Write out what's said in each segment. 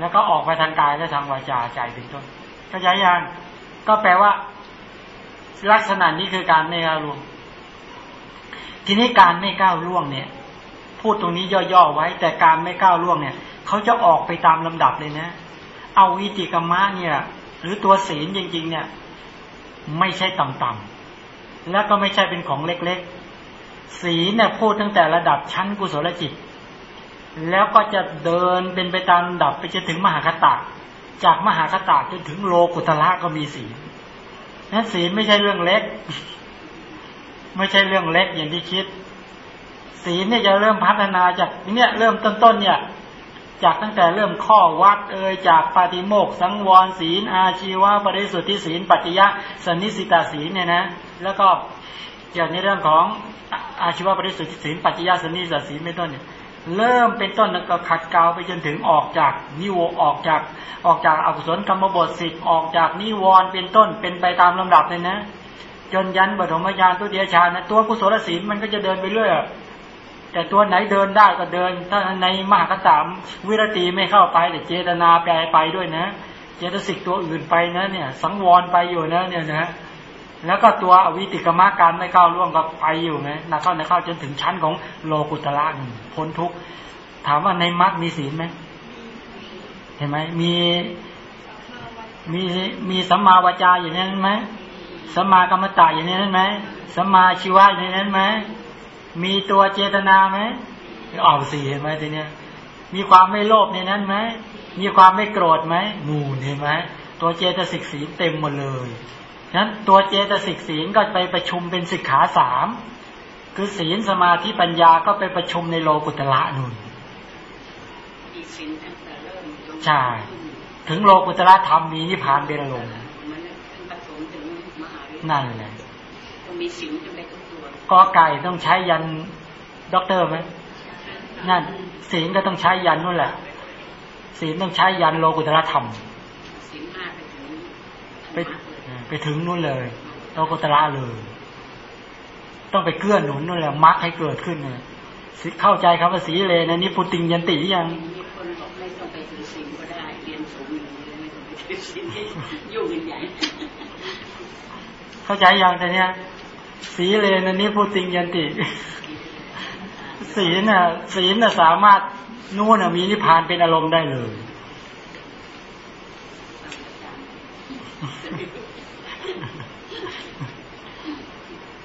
แล้วก็ออกไปทางกายและทางวาจาใจเป็นต้นก็ย้ายยานก็แปลว่า ลักษณะนี้คือการไม่ก้าวล่วง ทีนี้การไม่ก้าวล่วงเนี่ย พูดตรงนี้ย่อๆไว้ แต่การไม่ก้าวล่วงเนี่ยเขาจะออกไปตามลำดับเลยนะ เอาวิติกรรมะเนี่ย หรือตัวศีลจริง ๆ เนี่ย ไม่ใช่ต่ำๆแล้วก็ไม่ใช่เป็นของเล็กๆศีลเนี่ยพูดตั้งแต่ระดับชั้นกุศลจิต แล้วก็จะเดินเป็นไปตามดับไปจนถึงมหาคตาจากมหาคตาจนถึงโลกุตละก็มีศีลนั้นศีลไม่ใช่เรื่องเล็ก ไม่ใช่เรื่องเล็กอย่างที่คิด ศีลเนี่ยจะเริ่มพัฒนาจากเนี่ยเริ่มต้นๆเนี่ย จากตั้งแต่เริ่มข้อวัดเอ่ยจากปาฏิโมกสังวรศีล อาชีวะบริสุทธิศีล ปัจจยะสนิสิตาศีลเนี่ยนะ แล้วก็อย่างในเรื่องของอาชีวะบริสุทธิศีลปัจจยะสนิสิตาศีลเป็นต้นเนี่ย เริ่มเป็นต้นแล้วก็ขัดเกลาไปจนถึงออกจากนิวออกจากออกจากอกุศลกรรมบทสิบออกจากนิวรณ์เป็นต้นเป็นไปตามลำดับเลยนะ จนยันบรมญาณตัวเดียชานะตัวกุศลศีลมันก็จะเดินไปเรื่อยแต่ตัวไหนเดินได้ก็เดิน ถ้าในมหากตามวิรตีไม่เข้าไป แต่เจตนาแปลไปด้วยนะ เจตสิกตัวอื่นไปนะเนี่ย สังวรไปอยู่นะเนี่ยนะ แล้วก็ตัวอวิติกรรมการไม่เข้าร่วมกับไปอยู่ไงนักเข้านักเข้าจนถึงชั้นของโลกุตละพ้นทุกถามว่าในมรรคมีศีลไหมเห็นไหมมีมีมีสัมมาวจาอย่างนั้นไหมสัมมากรรมตะอย่างนั้นไหมสัมมาชีวะอย่างนั้นไหมมีตัวเจตนาไหมเอาสี่เห็นไหมทีเนี้ยมีความไม่โลภในนั้นไหมมีความไม่โกรธไหมนูนเห็นไหมตัวเจตสิกศีเต็มหมดเลย นั้นตัวเจตสิกศีลก็ไปประชุมเป็นสิกขาสามคือศีลสมาธิปัญญาก็ไปประชุมในโลกุตละนุนใช่ ถึงโลกุตละธรรมมีนิพพานเป็นลงนั่นแหละมีศีลจะไปทุกตัวกอไก่ต้องใช้ยันด็อกเตอร์ไหมนั่นศีลก็ต้องใช้ยันนู่นแหละศีลต้องใช้ยันโลกุตละธรรมไป ไปถึงนู่นเลยโลกุตละเลย ต้องไปเกื้อหนุนนู่นแหละมักให้เกิดขึ้นเลยเข้าใจครับว่าสีเลนะนี่พุติงยันติยังเข้าใจยังแต่เนี้ยสีเลนันนี้พูดจริงยันติศีลน่ะศีลน่ะสามารถนู่นน่ะมีนิพพานเป็นอารมณ์ได้เลย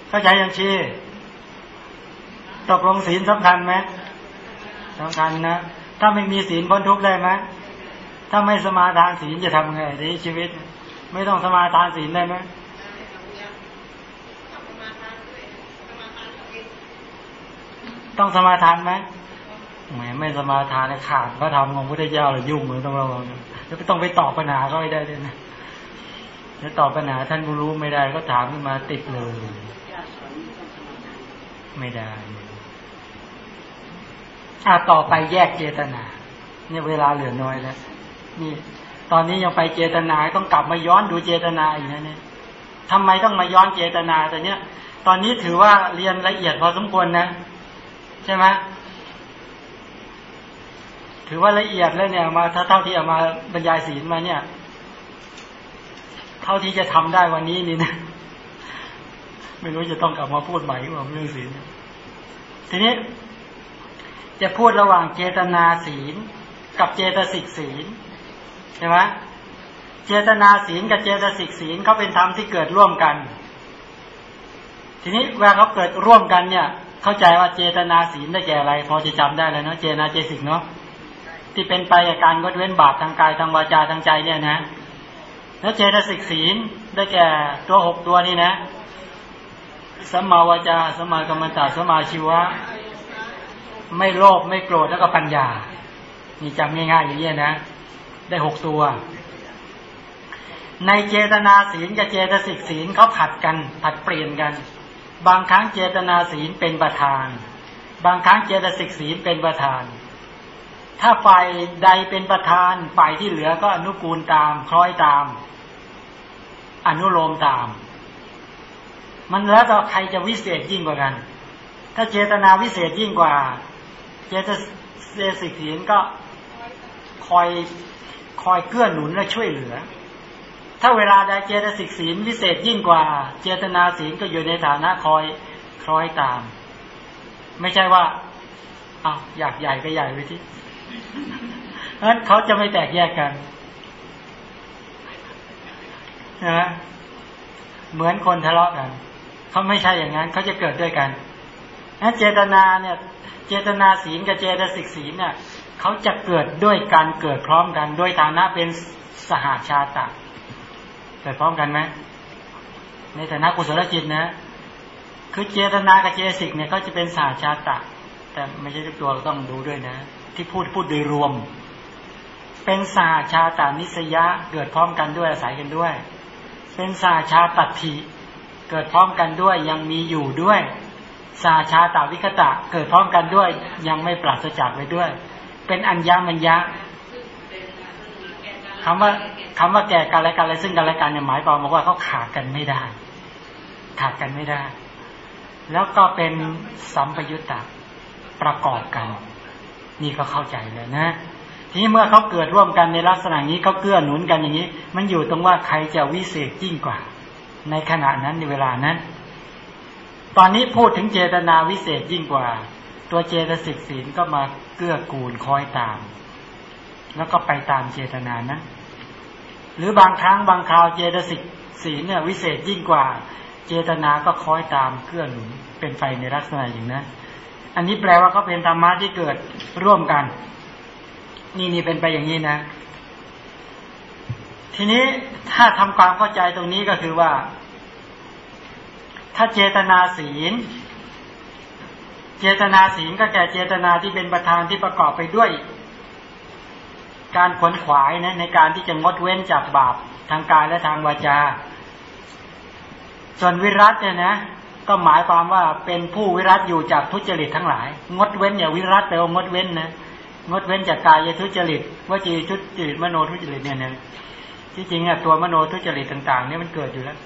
เข้าใจยังชีตกลงศีลสำคัญไหมสำคัญนะ ถ้าไม่มีศีลพ้นทุกข์ได้ไหมถ้าไม่สมาทานศีลจะทำไงในชีวิต ไม่ต้องสมาทานศีลได้ไหมต้องสมาทานไหมแหมไม่สมาทานขาดก็ทำของพระเจ้าเลยยุ่งเลยต้องระวังแล้วต้องไปตอบปัญหาเขาให้ได้ด้วยนะถ้าตอบปัญหาท่านรู้ไม่ได้ก็ถามขึ้นมาติดเลย ไม่ได้อ่าต่อไปแยกเจตนา เนี่ยเวลาเหลือน้อยแล้ว นี่ ตอนนี้ยังไปเจตนาต้องกลับมาย้อนดูเจตนาอีกนะเนี่ยทำไมต้องมาย้อนเจตนาแต่เนี้ย ตอนนี้ถือว่าเรียนละเอียดพอสมควรนะใช่ไหมถือว่าละเอียดแล้วเนี่ยมาถ้าเท่าที่เอามาบรรยายศีลมาเนี่ย เท่าที่จะทำได้วันนี้นี่นะ ไม่รู้จะต้องกลับมาพูดใหม่หรือเปล่าเรื่องศีลทีนี้ จะพูดระหว่างเจตนาศีล กับเจตสิกศีลใช่ไหมเจตนาศีลกับเจตสิกศีลเขาเป็นธรรมที่เกิดร่วมกัน ทีนี้เวลาเขาเกิดร่วมกันเนี่ย เข้าใจว่าเจตนาศีลได้แก่อะไร พอจะจำได้แล้วเนาะเจนาเจสิกเนาะที่เป็นไปกับการงดเว้นบาปทางกายทางวาจาทางใจเนี่ยนะ แล้วเจตสิกศีลได้แก่ตัวหกตัวนี้นะ สมาวาจาสมากรรมตาสมาชีวะ ไม่โลภไม่โกรธแล้วก็ปัญญา นี่จำง่ายๆอย่างนี้นะ ได้หกตัว ในเจตนาศีลกับเจตสิกศีลเขาผัดกันผัดเปลี่ยนกัน บางครั้งเจตนาศีลเป็นประธาน บางครั้งเจตสิกศีลเป็นประธาน ถ้าฝ่ายใดเป็นประธานฝ่ายที่เหลือก็อนุกูลตาม คล้อยตาม อนุโลมตาม มันแล้วแต่ใครจะวิเศษยิ่งกว่ากัน ถ้าเจตนาวิเศษยิ่งกว่า เจตสิกศีลก็คอยคอยเกื้อหนุนและช่วยเหลือ ถ้าเวลาใดเจตสิกศีลวิเศษยิ่งกว่า เจตนาศีลก็อยู่ในฐานะคอยคล้อยตาม ไม่ใช่ว่าอาอยากใหญ่ก็ใหญ่ไปที่นั้นเขาจะไม่แตกแยกกันนะเหมือนคนทะเลาะกัน เขาไม่ใช่อย่างนั้นเขาจะเกิดด้วยกันนั้นเจตนาเนี่ย เจตนาศีลกับเจตสิกศีลเนี่ยเขาจะเกิดด้วยการเกิดพร้อมกันโดยฐานะเป็นสหาชาตะเกิดพร้อมกันไหมในฐานะกุศลจิตนะ คือเจตนากับเจสิกเนี่ยเขาจะเป็นสหาชาตะ แต่ไม่ใช่ทุกตัวต้องดูด้วยนะ ที่พูดพูดโดยรวม เป็นสหาชาตานิสยะเกิดพร้อมกันด้วยอาศัยกันด้วย เป็นสหาชาตัติ เกิดพร้อมกันด้วยยังมีอยู่ด้วย สาชาตาวิคตะ เกิดพร้อมกันด้วย ยังไม่ปราศจากไปด้วย เป็นอัญญามัญญะคำว่าคำว่าแก่กันและกันและซึ่งกันและกันเนี่ยหมายความว่าเขาขาดกันไม่ได้ ขาดกันไม่ได้ แล้วก็เป็นสัมปยุตตะประกอบกัน นี่ก็เข้าใจเลยนะ ทีนี้เมื่อเขาเกิดร่วมกันในลักษณะนี้เขาเกื้อหนุนกันอย่างนี้ มันอยู่ตรงว่าใครจะวิเศษยิ่งกว่า ในขณะนั้นในเวลานั้น ตอนนี้พูดถึงเจตนาวิเศษยิ่งกว่า ตัวเจตสิกศีลก็มาเกื้อกูลคอยตาม แล้วก็ไปตามเจตนานั้นหรือบางครั้งบางคราวเจตสิกศีลเนี่ยวิเศษยิ่งกว่า เจตนาก็คอยตามเกื้อหนุนเป็นไปในลักษณะอย่างนั้นอันนี้แปลว่าเขาเป็นธรรมะที่เกิดร่วมกัน นี่นี่เป็นไปอย่างนี้นะ ทีนี้ถ้าทำความเข้าใจตรงนี้ก็คือว่า ถ้าเจตนาศีล เจตนาศีลก็แก่เจตนาที่เป็นประธานที่ประกอบไปด้วย การขวนขวายนะในการที่จะงดเว้นจากบาปทางกายและทางวาจา ส่วนวิรัตเนี่ยนะ ก็หมายความว่าเป็นผู้วิรัตอยู่จากทุจริตทั้งหลาย งดเว้นอย่าวิรัตแปลว่างดเว้นนะงดเว้นจากกายทุจริตวจีทุจริตมโนทุจริตเนี่ยนะ ที่จริงอะตัวมโนทุจริตต่าง ๆ เนี่ยมันเกิดอยู่แล้ว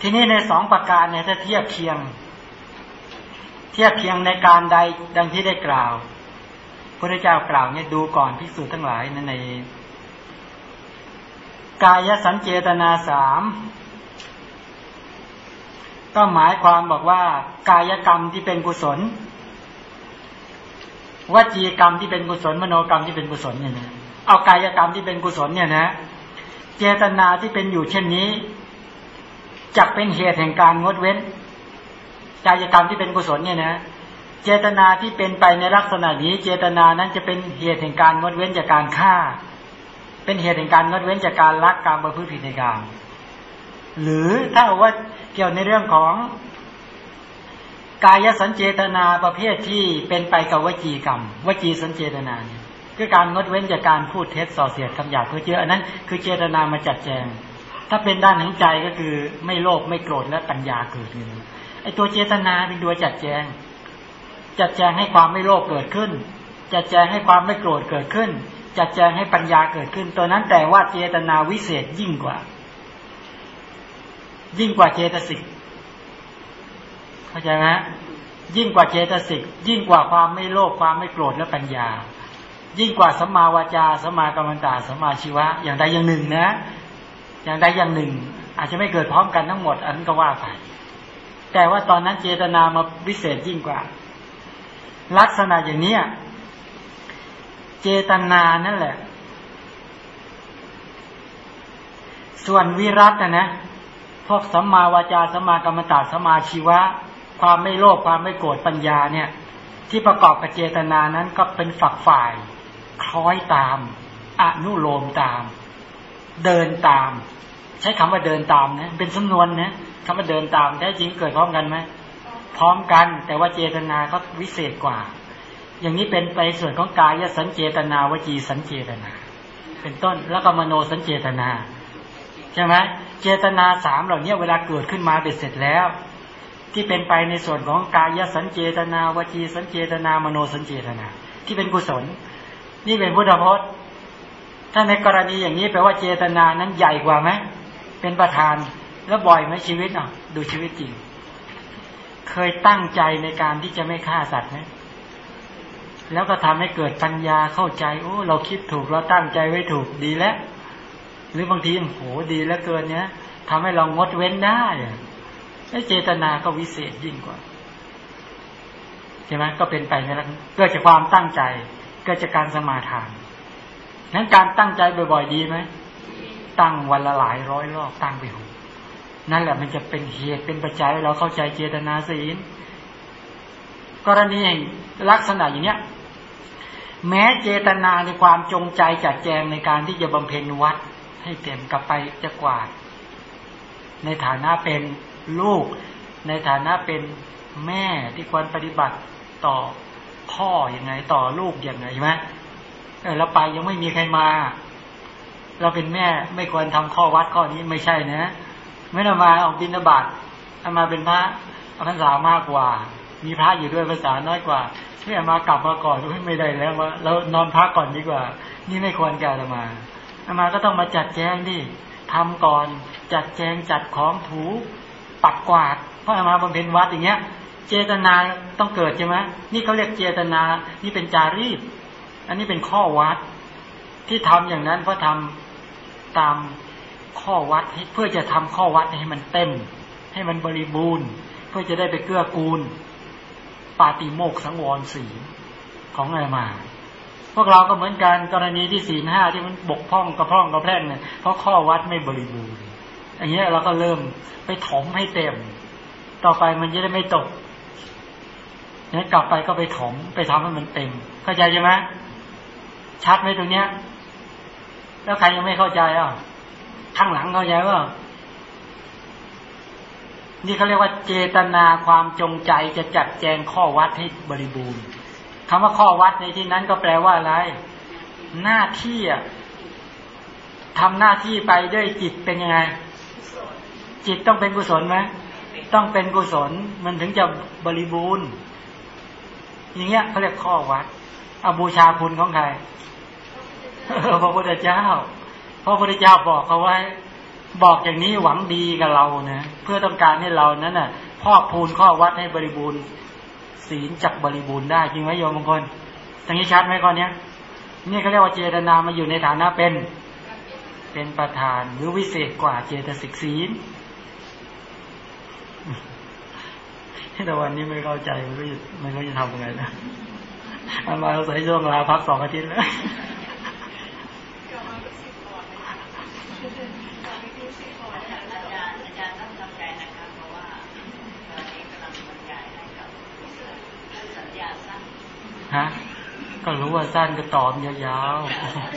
ทีนี้ในสองประการเนี่ยถ้าเทียบเคียง เทียบเคียงในการใดดังที่ได้กล่าวพระเจ้ากล่าวเนี่ยดูก่อนพิสูจน์ทั้งหลายใน กายสัญเจตนาสามก็หมายความบอกว่า กายกรรมที่เป็นกุศลวจีกรรมที่เป็นกุศลมโนกรรมที่เป็นกุศลเนี่ยนะ เอากายกรรมที่เป็นกุศลเนี่ยนะ เจตนาที่เป็นอยู่เช่นนี้จักเป็นเหตุแห่งการงดเว้นกายกรรมที่เป็นกุศลเนี่ยนะ เจตนาที่เป็นไปในลักษณะนี้ เจตนานั้นจะเป็นเหตุแห่งการงดเว้นจากการฆ่า เป็นเหตุแห่งการงดเว้นจากการลักการประพฤติผิดในกรรหรือถ้าว่าเกี่ยวในเรื่องของกายสัญเจตนาประเภทที่เป็นไปกับวจีกรรม วจีสัญเจตนาเนี่ย คือการงดเว้นจากการพูดเท็จส่อเสียดคำหยาบเพื่อเจออันนั้น คือเจตนามาจัดแจง ถ้าเป็นด้านของใจก็คือไม่โลภไม่โกรธและปัญญาเกิดขึ้นไอตัวเจตนาเป็นตัวจัดแจง จัดแจงให้ความไม่โลภเกิดขึ้น จัดแจงให้ความไม่โกรธเกิดขึ้น จัดแจงให้ปัญญาเกิดขึ้น ตัวนั้นแต่ว่าเจตนาวิเศษยิ่งกว่า ยิ่งกว่าเจตสิกเข้าใจไหมยิ่งกว่าเจตสิกยิ่งกว่าความไม่โลภความไม่โกรธและปัญญา ยิ่งกว่าสัมมาวาจาสัมมากรรมตาสัมมาชีวะ อย่างใดอย่างหนึ่งนะ อย่างใดอย่างหนึ่ง อาจจะไม่เกิดพร้อมกันทั้งหมด อันก็ว่าไปแต่ว่าตอนนั้นเจตนามาวิเศษยิ่งกว่า ลักษณะอย่างนี้เจตนานั่นแหละ ส่วนวิรัตนะนะพวกสัมมาวาจาสัมมากรรมตาสัมมาชีวะ ความไม่โลภความไม่โกรธปัญญาเนี่ย ที่ประกอบกับเจตนานั้นก็เป็นฝักฝ่าย คล้อยตาม อนุโลมตาม เดินตาม ใช้คำว่าเดินตามนะเป็นสำนวนนะคำว่าเดินตามแท้จริงเกิดพร้อมกันไหมพร้อมกัน แต่ว่าเจตนาก็วิเศษกว่า อย่างนี้เป็นไปส่วนของกายสัญเจตนาวจีสัญเจตนา เป็นต้นแล้วก็มโนสัญเจตนาใช่ไหมเจตนาสามเหล่านี้เวลาเกิดขึ้นมาเป็นเสร็จแล้ว ที่เป็นไปในส่วนของกายสัญเจตนาวจีสัญเจตนามโนสัญเจตนา ที่เป็นกุศล นี่เป็นพุทธพจน์ ถ้าในกรณีอย่างนี้แปลว่าเจตนานั้นใหญ่กว่าไหมเป็นประธานแล้วบ่อยไหมชีวิตอะ ดูชีวิตจริง เคยตั้งใจในการที่จะไม่ฆ่าสัตว์ไหมแล้วก็ทำให้เกิดปัญญาเข้าใจ โอ้ เราคิดถูกเราตั้งใจไว้ถูกดีแล้ว หรือบางทีโหดีแล้วเกินเนี้ยทำให้เรางดเว้นได้ไอ้เจตนาก็วิเศษยิ่งกว่าใช่ไหมก็เป็นไปในลักษณะเกิดจากความตั้งใจ กิดจากการสมาทานนั้นการตั้งใจบ่อยๆดีไหม ตั้งวันละหลายร้อยรอบตั้งไปหูนั่นแหละมันจะเป็นเหตุเป็นปัจจัยเราเข้าใจเจตนาศีล กรณีลักษณะอย่างเนี้ย แม้เจตนาในความจงใจจัดแจงในการที่จะบำเพ็ญวัด ให้เต็มกลับไปจะกวาด ในฐานะเป็นลูก ในฐานะเป็นแม่ที่ควรปฏิบัติต่อ พ่ออยังไง ต่อลูกอย่างไงใช่ไหมเออแล้วไปยังไม่มีใครมา เราเป็นแม่ไม่ควรทำข้อวัดข้อนี้ไม่ใช่นะไม่ได้มาออกบินบาตเอามาเป็นพระพรรษามากกว่า มีพระอยู่ด้วยภาษาน้อยกว่าที่มากลับมาก่อนไม่ได้แล้วว่าเรานอนพักก่อนดีกว่า นี่ไม่ควรแก่มาอามาก็ต้องมาจัดแจงดิทำก่อนจัดแจงจัดของถูปัดกวาดเพราะอามาบำเพ็ญวัดอย่างเงี้ย เจตนาต้องเกิดใช่ไหมนี่เขาเรียกเจตนา นี่เป็นจารีต อันนี้เป็นข้อวัด ที่ทำอย่างนั้นเพราะทำตามข้อวัดเพื่อจะทำข้อวัดให้มันเต็ม ให้มันบริบูรณ์ เพื่อจะได้ไปเกื้อกูล ปาติโมกสังวรสีของอะไรมา พวกเราก็เหมือนกันกรณีที่สี่ห้าที่มันบกพร่องกระพร่องกระแพร่งเนี่ยเพราะข้อวัดไม่บริบูรณ์อย่างเงี้ยเราก็เริ่มไปถมให้เต็ม ต่อไปมันจะได้ไม่ตก นี่ยกลับไปก็ไปถมไปทำให้มันเต็ม เข้าใจใช่ไหมชัดไหมตรงเนี้ย แล้วใครยังไม่เข้าใจอะข้างหลังเข้าใจว่านี่เขาเรียกว่าเจตนาความจงใจจะจัดแจงข้อวัดให้บริบูรณ์คำว่าข้อวัดในที่นั้นก็แปลว่าอะไร หน้าที่อะทำหน้าที่ไปด้วยจิตเป็นยังไง จิตต้องเป็นกุศลไหมต้องเป็นกุศลมันถึงจะบริบูรณ์ อย่างเงี้ยเขาเรียกข้อวัดอบูชาคุณของใครพระพุทธเจ้าพระพุทธเจ้าบอกเขาไว้ บอกอย่างนี้หวังดีกับเรานะเพื่อต้องการให้เรานั้นน่ะพอกพูนข้อวัดให้บริบูรณ์ ศีลจักบริบูรณ์ได้จริงไหมโยมบางคนตรงนี้ชัดไหมก่อนเนี้ยนี่เขาเรียกว่าเจตนามาอยู่ในฐานะเป็น เป็นประธานหรือวิเศษกว่าเจตสิกศีล แต่วันนี้ไม่เข้าใจไม่รู้ไม่รู้จะทำยังไงนะอามาใส่ช่วงลาพักสองอาทิตย์แล้วฮะก็รู้ว่าสั้นก็ตอบยาว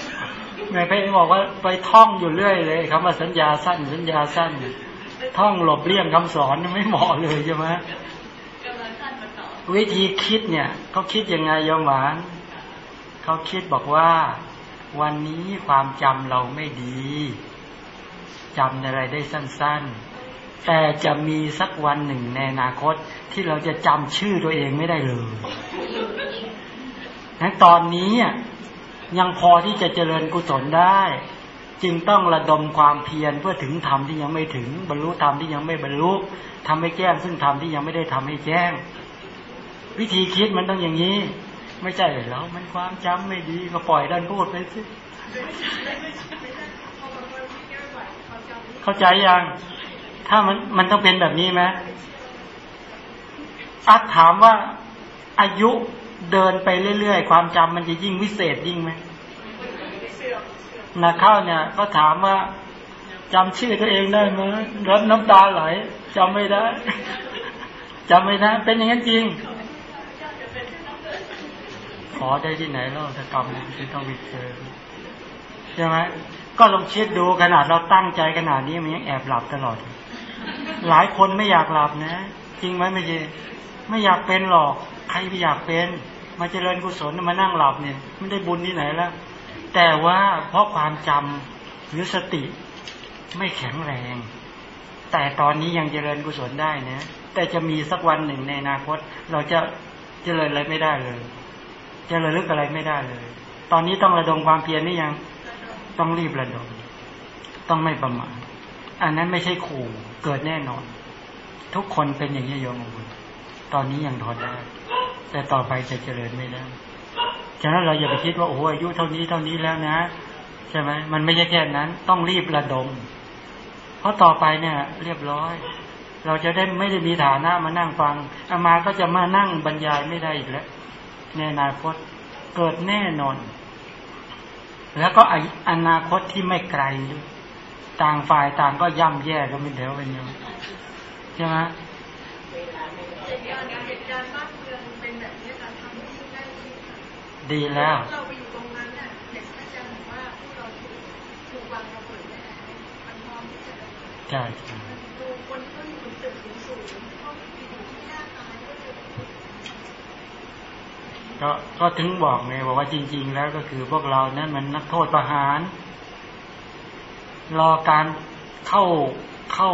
ๆแม่ไปบอกว่าไปท่องอยู่เรื่อยเลยคำว่าสัญญาสั้นสัญญาสั้น ท่องหลบเลี่ยงคำสอนไม่เหมาะเลยใช่ไหม วิธีคิดเนี่ยเขาคิดยังไงยมหวานเขาคิดบอกว่า วันนี้ความจำเราไม่ดีจำอะไรได้สั้น ๆ แต่จะมีสักวันหนึ่งในอนาคตที่เราจะจำชื่อตัวเองไม่ได้เลยนั้นตอนนี้ยังพอที่จะเจริญกุศลได้ จึงต้องระดมความเพียรเพื่อถึงธรรมที่ยังไม่ถึง บรรลุธรรมที่ยังไม่บรรลุทำให้แจ้ง ซึ่งธรรมที่ยังไม่ได้ทำให้แจ้ง วิธีคิดมันต้องอย่างนี้ ไม่ใช่แล้วมันความจำไม่ดีก็ปล่อยดันพูดไปสิเข้าใจยังถ้ามันมันต้องเป็นแบบนี้ไหมอัดถามว่าอายุเดินไปเรื่อยๆ ความจำมันจะยิ่งวิเศษยิ่งไหมนะเข้าเนี่ย ก็ถามว่าจำชื่อตัวเองได้ไหมรถน้ำตาไหลจำไม่ได้จำไม่ได้ เป็นอย่างนั้นจริง อได้ที่ไหนแล้วถ้ากรรมที่ต้องวิเศษใช่ไหมก็ลองเช็ดดูขนาดเราตั้งใจขนาดนี้มันยังแอบหลับตลอด หลายคนไม่อยากหลับนะ จริงไหมไม่ใช่ไม่อยากเป็นหรอกใครไม่อยากเป็น มาเจริญกุศลมานั่งหลับเนี่ยไม่ได้บุญที่ไหนแล้วแต่ว่าเพราะความจำหรือสติไม่แข็งแรง แต่ตอนนี้ยังเจริญกุศลได้นะ แต่จะมีสักวันหนึ่งในอนาคต เราจะเจริญอะไรไม่ได้เลย จะระลึกอะไรไม่ได้เลย ตอนนี้ต้องระดมความเพียรนี่ยัง ต้องรีบระดม ต้องไม่ประมาท อันนั้นไม่ใช่ขู่ เกิดแน่นอน ทุกคนเป็นอย่างนี้โยมตอนนี้ยังทนได้ แต่ต่อไปจะเจริญไม่ได้ ฉะนั้นเราอย่าไปคิดว่าโอ้อายุเท่านี้เท่านี้แล้วนะใช่ไหมมันไม่ใช่แค่นั้น ต้องรีบระดม เพราะต่อไปเนี่ย เรียบร้อย เราจะได้ไม่ได้มีฐานะมานั่งฟังอามาก็จะมานั่งบรรยายไม่ได้อีกแล้ว ในอนาคตเกิดแน่นอน แล้วก็อนาคตที่ไม่ไกลด้วยต่างฝ่ายต่างก็ย่ำแย่ก็เป็นเดียวเป็นเดียวใช่ไหมดีแล้วเราไปอยู่ตรงนั้นน่ะเด็กอาจารย์บอกว่าพวกเราถูกวางระเบิดไว้แล้วมันพร้อมที่จะใช่ดูคนที่เขาอยู่บนตึกสูงๆเขาไปอยู่ที่หน้าตายก็เลย ก็ก็ถึงบอกไงบอกว่าจริง ๆ แล้วก็คือพวกเรานั้นมันนักโทษประหาร รอการเข้าเข้า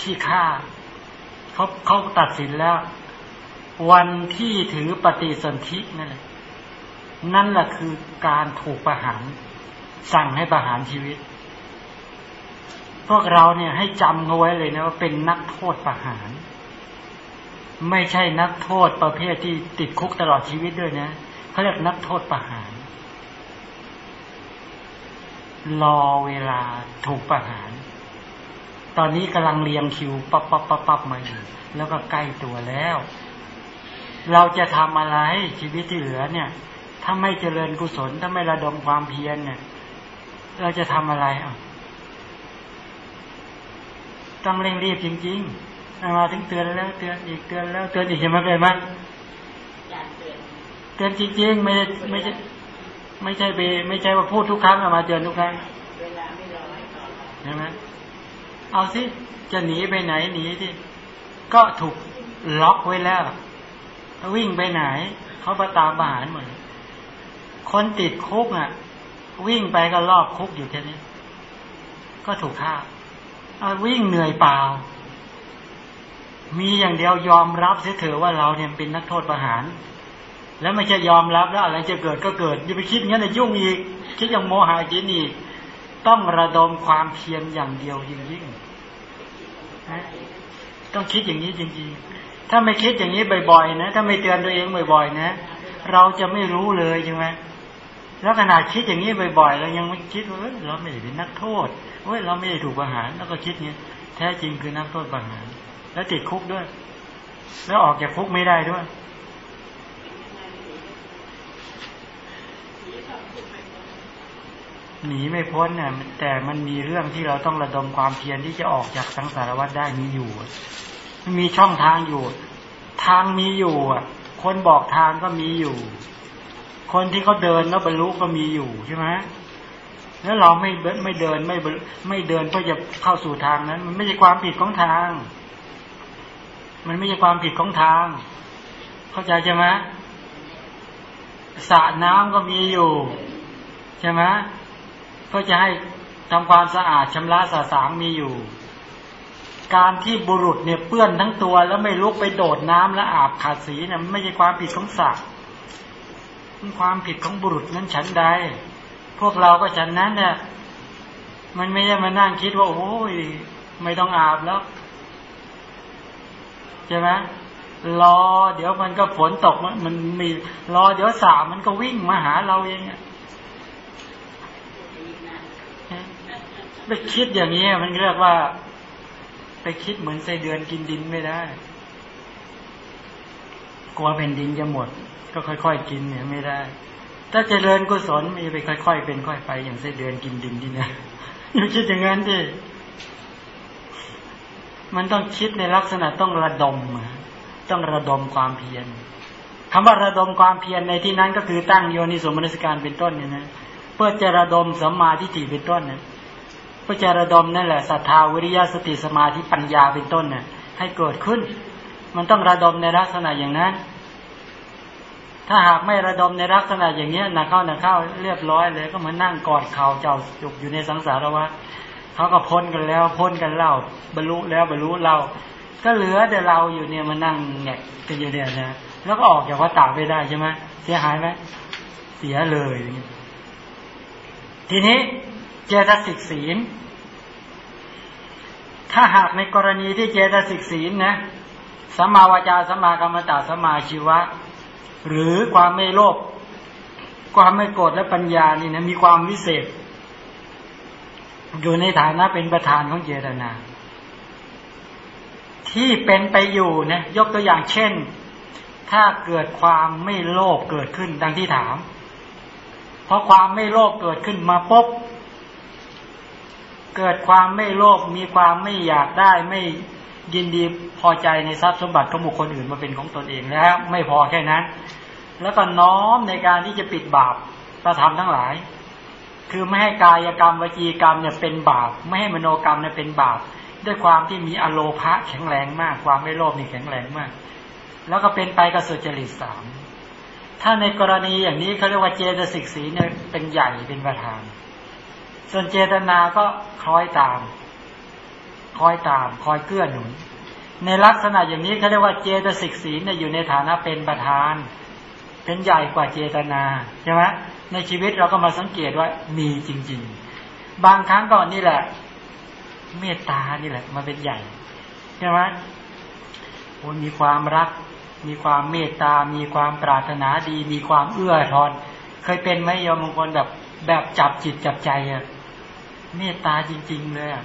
ที่ฆ่าเขาเขาตัดสินแล้ว วันที่ถือปฏิสนธินั่นแหละนั่นแหละคือการถูกประหาร สั่งให้ประหารชีวิต พวกเราเนี่ยให้จำเอาไว้เลยนะว่าเป็นนักโทษประหาร ไม่ใช่นักโทษประเภทที่ติดคุกตลอดชีวิตด้วยนะเขาเรียกนักโทษประหาร รอเวลาถูกประหาร ตอนนี้กำลังเรียงคิวปั๊บปั๊บปับปั๊บมาอยู่แล้วก็ใกล้ตัวแล้ว เราจะทำอะไรชีวิตที่เหลือเนี่ย ถ้าไม่เจริญกุศล ถ้าไม่ระดมความเพียรเนี่ย เราจะทำอะไรอะต้องเร่งรีบจริง ๆ มาถึงเตือนแล้วเตือนอีกเตือนแล้วเตือนอีกใช่ไหมเป็นไหมเตือนจริงๆไม่ไม่ใช่ไม่ใช่ไปไม่ใช่ว่าพูดทุกครั้งมาเตือนทุกครั้งใช่ไหมเอาสิจะหนีไปไหนหนีที่ก็ถูกล็อกไว้แล้ววิ่งไปไหนเขาประตาบาหารหมดคนติดคุกอะ วิ่งไปก็รอบคุกอยู่แค่นี้ ก็ถูกฆ่าเอาวิ่งเหนื่อยเปล่า มีอย่างเดียวยอมรับเสียเถอะว่าเราเนี่ยเป็นนักโทษประหาร แล้วไม่ใช่ยอมรับแล้วอะไรจะเกิดก็เกิดอย่าไปคิดงั้นเลยยุ่งอีกคิดอย่างโมหะจินอีกต้องระดมความเพียรอย่างเดียวยิ่งยิ่งต้องคิดอย่างนี้จริงๆ ถ้าไม่คิดอย่างนี้บ่อยๆนะ ถ้าไม่เตือนตัวเองบ่อยๆนะ เราจะไม่รู้เลยใช่ไหมแล้วขนาดคิดอย่างนี้บ่อยๆแล้วยังไม่คิดว่าเราไม่ได้เป็นนักโทษเว้ยเราไม่ได้ถูกประหาร แล้วก็คิดเนี้ยแท้จริงคือนักโทษประหาร แล้วติดคุกด้วย แล้วออกจากคุกไม่ได้ด้วยหนีไม่พ้นเนี่ยแต่มันมีเรื่องที่เราต้องระดมความเพียรที่จะออกจากสังสารวัฏได้มีอยู่มันมีช่องทางอยู่ ทางมีอยู่อะ คนบอกทางก็มีอยู่ คนที่เขาเดินแล้วบรรลุก็มีอยู่ใช่ไหมแล้วเราไม่ไม่เดินไม่ไม่เดินเพื่อจะเข้าสู่ทางนั้น มันไม่ใช่ความผิดของทาง มันไม่ใช่ความผิดของทาง เข้าใจใช่ไหมสระน้ำก็มีอยู่ ใช่ไหมเพื่อจะให้ทำความสะอาดชำระสาสางมีอยู่ การที่บุรุษเนี่ยเปื้อนทั้งตัว แล้วไม่ลุกไปโดดน้ำแล้วอาบขาดสีเนี่ยไม่ใช่ความผิดของสระความผิดของบุรุษนั้นฉันใด พวกเราก็ฉันนั้นเนี่ยมันไม่ได้มานั่งคิดว่าโอ้ยไม่ต้องอาบแล้ว ใช่ไหมรอเดี๋ยวมันก็ฝนตกมันมันมีรอเดี๋ยวสามันก็วิ่งมาหาเราเองไปคิดอย่างนี้มันเรียกว่า ไปคิดเหมือนไส้เดือนกินดินไม่ได้ กลัวเป็นดินจะหมด ก็ค่อยๆกินเนี่ยไม่ได้ ถ้าเจริญกุศลมีไปค่อยๆเป็นค่อยไปอย่างเส้นเดือนกินดินที่นี่อย่าคิดอย่างนั้นดิ มันต้องคิดในลักษณะต้องระดม ต้องระดมความเพียรคำว่าระดมความเพียรในที่นั้นก็คือตั้งโยนิสมนสการเป็นต้นเนี่ยนะเพื่อจะระดมสัมมาทิฏฐิเป็นต้นเนี่ยเพื่อจะระดมนั่นแหละศรัทธาวิริยะสติสมาธิปัญญาเป็นต้นเนี่ยให้เกิดขึ้น มันต้องระดมในลักษณะอย่างนั้น ถ้าหากไม่ระดมในลักษณะอย่างเนี้ยนักเข้านักเข้าเรียบร้อยเลย ก็มานั่งกอดเข่าเจ้าจุกอยู่ในสังสารวัฏ เขาก็พ้นกันแล้วพ้นกันเล่า บรรลุแล้วบรรลุเรา ก็เหลือแต่เราอยู่เนี่ยมานั่งแงกกันอยู่เนี่ยนะแล้วก็ออกจากวัฏฏะไปได้ใช่ไหมเสียหายไหมเสียเลย ทีนี้เจตสิกศีล ถ้าหากในกรณีที่เจตสิกศีลนะสัมมาวาจาสัมมากรรมตาสัมมาชีวะ หรือความไม่โลภความไม่โกรธและปัญญานี่นะมีความวิเศษ อยู่ในฐานะเป็นประธานของเจตนา ที่เป็นไปอยู่นะยกตัวอย่างเช่น ถ้าเกิดความไม่โลภเกิดขึ้นดังที่ถาม เพราะความไม่โลภเกิดขึ้นมาปุ๊บเกิดความไม่โลภมีความไม่อยากได้ไม่ยินดีพอใจในทรัพย์สมบัติของบุคคลอื่นมาเป็นของตนเองแล้วไม่พอแค่นั้น แล้วก็น้อมในการที่จะปิดบาปประทำทั้งหลาย คือไม่ให้กายกรรมวจีกรรมเนี่ยเป็นบาป ไม่ให้มโนกรรมเนี่ยเป็นบาป ด้วยความที่มีอโลภะแข็งแรงมาก ความไม่โลภนี่แข็งแรงมาก แล้วก็เป็นไปกับสุจริตสามถ้าในกรณีอย่างนี้เขาเรียกว่าเจตสิกสีเนี่ยเป็นใหญ่เป็นประธาน ส่วนเจตนาก็คล้อยตามคอยตามคอยเกื้อหนุน ในลักษณะอย่างนี้เขาเรียกว่าเจตสิกศีลเนี่ยอยู่ในฐานะเป็นประธาน เป็นใหญ่กว่าเจตนาใช่ไหม ในชีวิตเราก็มาสังเกตว่ามีจริง ๆ บางครั้งก็นี่แหละ เมตตานี่แหละมาเป็นใหญ่ใช่ไหมโอ้มีความรัก มีความเมตตา มีความปรารถนาดี มีความเอื้อทอน เคยเป็นไหมโยมบางคนแบบแบบจับจิตจับใจอะเมตตาจริง ๆ เลยอะ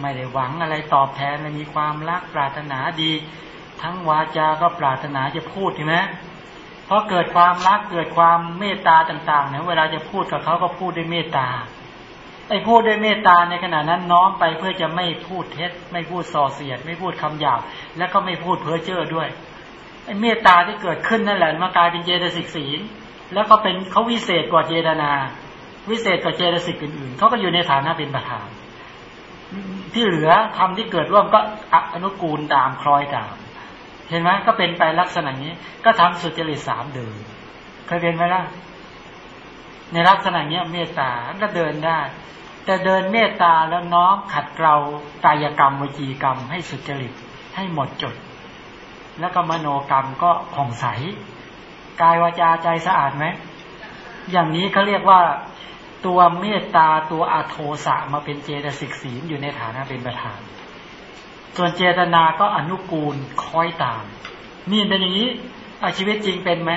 ไม่ได้หวังอะไรตอบแทนเลยมีความรักปรารถนาดี ทั้งวาจาก็ปรารถนาจะพูดใช่ไหม เพราะเกิดความรักเกิดความเมตตาต่างๆเนี่ยเวลาจะพูดกับเขาก็พูดด้วยเมตตาไอ้พูดด้วยเมตตาในขณะนั้นน้อมไปเพื่อจะไม่พูดเท็จ ไม่พูดส่อเสียด ไม่พูดคำหยาบแล้วก็ไม่พูดเพ้อเจ้อด้วยไอ้เมตตาที่เกิดขึ้นนั่นแหละมากลายเป็นเจตสิกศีลแล้วก็เป็นเขาวิเศษกว่าเจตนา วิเศษกว่าเจตสิกอื่นๆเขาก็อยู่ในฐานะเป็นประธาน ที่เหลือทำที่เกิดร่วมก็อนุกูลตามคล้อยตาม เห็นไหมก็เป็นไปลักษณะนี้ ก็ทำสุจริตสามเดินเคยเป็นไหมล่ะในลักษณะนี้เมตตาก็เดินได้ แต่เดินเมตตาแล้วน้อมขัดเกลากายกรรมวจีกรรม ให้สุจริตให้หมดจด แล้วก็มโนกรรมก็ผ่องใสกายวาจาใจสะอาดไหมอย่างนี้เขาเรียกว่าตัวเมตตาตัวอาโทสะมาเป็นเจตสิกศีลอยู่ในฐานะเป็นประธาน ส่วนเจตนาก็อนุกูลคอยตาม นี่เป็นอย่างนี้ชีวิตจริงเป็นไหม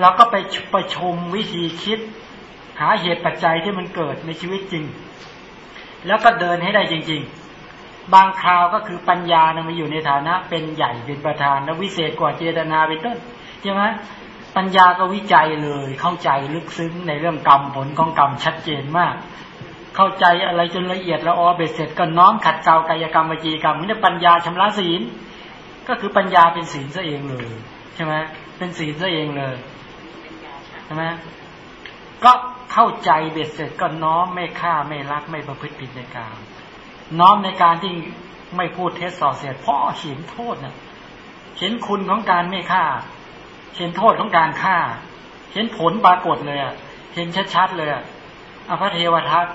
เราก็ไปประชมวิธีคิด หาเหตุปัจจัยที่มันเกิดในชีวิตจริง แล้วก็เดินให้ได้จริง ๆ บางคราวก็คือปัญญานะมาอยู่ในฐานะ เป็นใหญ่เป็นประธานและวิเศษกว่าเจตนาเป็นต้นใช่ไหมปัญญาก็วิจัยเลยเข้าใจลึกซึ้งในเรื่องกรรมผลของกรรมชัดเจนมาก เข้าใจอะไรจนละเอียดแล้วอ๋อเบ็ดเสร็จก็น้อมขัดเกลากายกรรมวิจีกรรมนี่ปัญญาชำระศีล ก็คือปัญญาเป็นศีลซะเองเลยใช่ไหมเป็นศีลซะเองเลยใช่ไหมก็เข้าใจเบ็ดเสร็จก็น้อมไม่ฆ่าไม่รักไม่ประพฤติผิดในกรรมน้อมในการที่ไม่พูดเท็จส่อเสียดเพราะเห็นโทษนะเห็นคุณของการไม่ฆ่า เห็นโทษของการฆ่า เห็นผลปรากฏเลยอะเห็นชัดๆเลยอะพระเทวทัต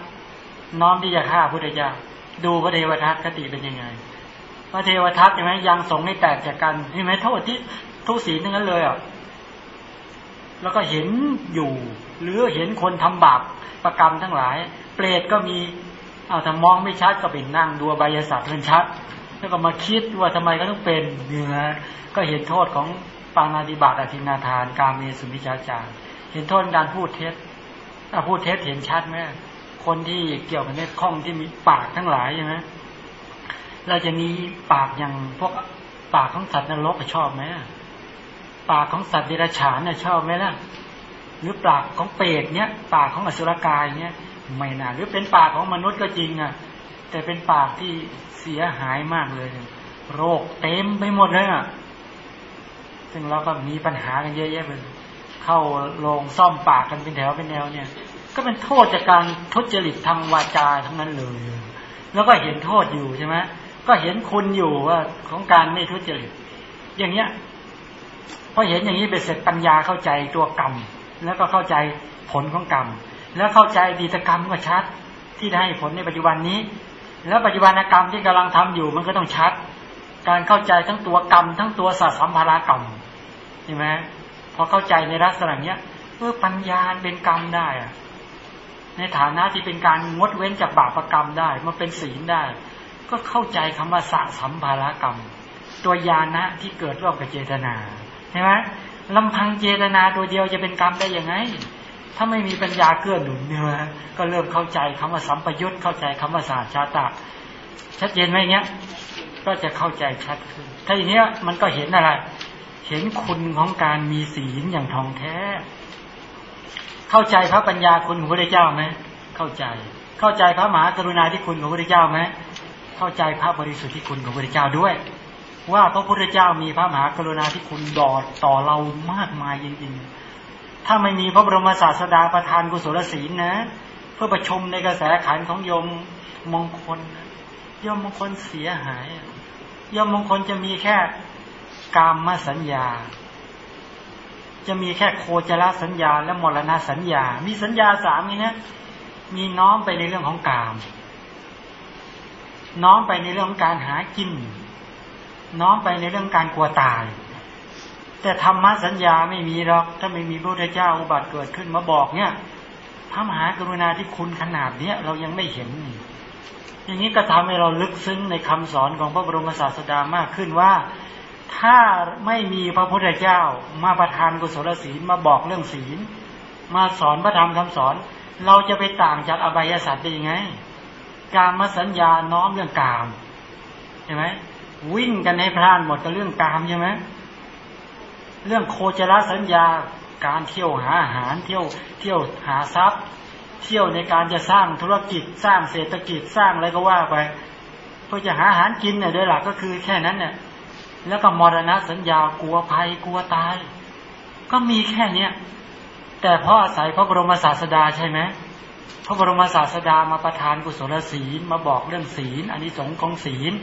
น้อมที่จะฆ่าพุทธเจ้าดูพระเทวทัตคติเป็นยังไง พระเทวทัตใช่ไหมยังสงให้แตกจากกันใช่ไหมโทษที่ทุกสีทั้งนั้นเลยอะแล้วก็เห็นอยู่หรือเห็นคนทำบาปประกรรมทั้งหลาย เปรตก็มีเอาถ้ามองไม่ชัดก็เป็นนั่งดูใบยศาสตร์เห็นชัด แล้วก็มาคิดว่าทำไมก็ต้องเป็นเนื้อก็เห็นโทษของปานาติบาตอธินาทาน การเมสุมิชาจารเห็นโทษการพูดเท็จถ้าพูดเท็จเห็นชัดไหม คนที่เกี่ยวกับเน็ตข้องที่มีปากทั้งหลายใช่ไหมเราจะมีปากอย่างพวกปากของสัตว์นรกชอบไหมปากของสัตว์เดรัจฉานชอบไหมล่ะ หรือปากของเปรตเนี้ยปากของอสุรกายเนี้ยไม่น่าหรือเป็นปากของมนุษย์ก็จริงอะ แต่เป็นปากที่เสียหายมากเลย โรคเต็มไปหมดเลยอะซึ่งเราก็มีปัญหากันเยอะแยะไปเข้าโรงซ่อมปากกันเป็นแถวเป็นแนวเนี่ย ก็เป็นโทษจากการทุจริตทางวาจาทั้งนั้นเลย แล้วก็เห็นโทษอยู่ใช่ไหมก็เห็นคุณอยู่ว่าของการไม่ทุจริต อย่างเนี้ยพอเห็นอย่างนี้เป็นเสร็จปัญญาเข้าใจตัวกรรม แล้วก็เข้าใจผลของกรรม แล้วเข้าใจดีตกรรมก็ชัด ที่ได้ผลในปัจจุบันนี้ แล้วปัจจุบันกรรมที่กำลังทำอยู่มันก็ต้องชัด การเข้าใจทั้งตัวกรรม ทั้งตัวสัสัมภารกรรมใช่ไหมพอเข้าใจในลักษณะเนี้ยเออปัญญาเป็นกรรมได้อะ ในฐานะที่เป็นการงดเว้นจากบาปรกรรมได้มันเป็นศีลได้ ก็เข้าใจคำว่าสะสัมภารกรรม ตัวยานะที่เกิดร่วมกับเจตนาใช่ไหมลำพังเจตนาตัวเดียวจะเป็นกรรมได้ยังไง ถ้าไม่มีปัญญาเกื้อหนุนเนี่ยก็เริ่มเข้าใจคำว่าสัมปยุตเข้าใจคำว่าศาสตร์ชาตะ ชัดเจนไหมเนี้ย ก็จะเข้าใจชัดขึ้นถ้าอย่างเนี้ยมันก็เห็นอะไร เห็นคุณของการมีศีลอย่างทองแท้ เข้าใจพระปัญญาคุณของพระเจ้าไหมเข้าใจ เข้าใจพระมหากรุณาธิคุณของพระเจ้าไหมเข้าใจพระบริสุทธิคุณของพระเจ้าด้วย ว่าพระพุทธเจ้ามีพระมหากรุณาธิคุณดอดต่อเรามากมายจริงๆ ถ้าไม่มีพระบรมศาสดาประทานกุศลศีลนะ เพื่อประชมในกระแสขันของโยมมงคลยมมงคลเสียหายยมมงคลจะมีแค่กามมสัญญา จะมีแค่โคจรสัญญา และมรณะสัญญา มีสัญญาสามนี้นะ มีน้อมไปในเรื่องของกาม น้อมไปในเรื่องของการหากิน น้อมไปในเรื่องการกลัวตาย แต่ธรรมะสัญญาไม่มีหรอก ถ้าไม่มีพระพุทธเจ้าอุบัติเกิดขึ้นมาบอกเนี่ยพระมหากรุณาที่คุณขนาดเนี้ยเรายังไม่เห็น อย่างนี้ก็ทำให้เราลึกซึ้งในคำสอนของพระบรมศาสดามากขึ้นว่า ถ้าไม่มีพระพุทธเจ้ามาประทานกุศลศีลมาบอกเรื่องศีล มาสอนพระธรรมคำสอน เราจะไปต่างจากอบายสัตว์ได้ยังไง การมาสัญญาน้อมเรื่องกามใช่ไหมวิ่งกันในพรานหมดกับเรื่องกามใช่ไหมเรื่องโคจรสัญญาการเที่ยวหาอาหารเที่ยวเที่ยวหาทรัพย์ เที่ยวในการจะสร้างธุรกิจสร้างเศรษฐกิจสร้างอะไรก็ว่าไปเพื่อจะหาอาหารกินเนี่ยโดยหลักก็คือแค่นั้นเนี่ย แล้วก็มรณะสัญญากลัวภัยกลัวตาย ก็มีแค่เนี้ยแต่เพราะอาศัยพระบรมศาสดาใช่ไหมพระบรมศาสดามาประทานกุศลศีลมาบอกเรื่องศีลอันนี้สงของศีล